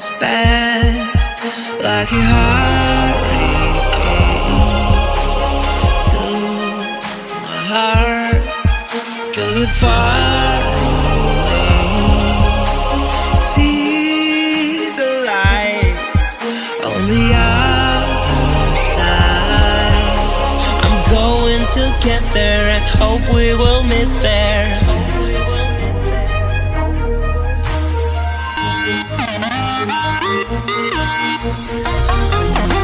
has passed like a hurricane to my heart, to the far away. See the lights on the other side. I'm going to get there and hope we will meet there. Thank you.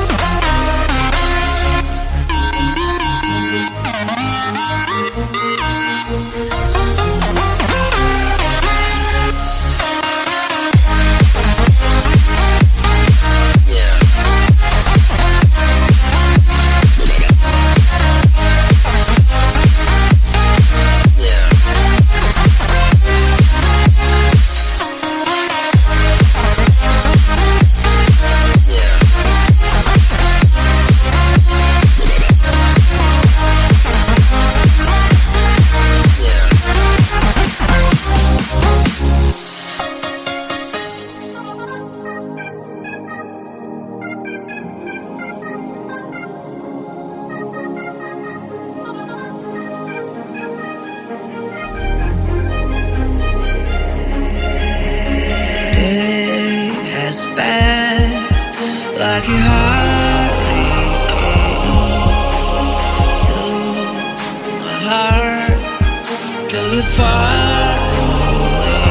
The far away.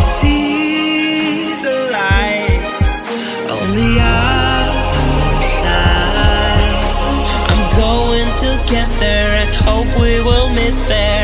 See the lights on the other side. I'm going to get there and hope we will meet there.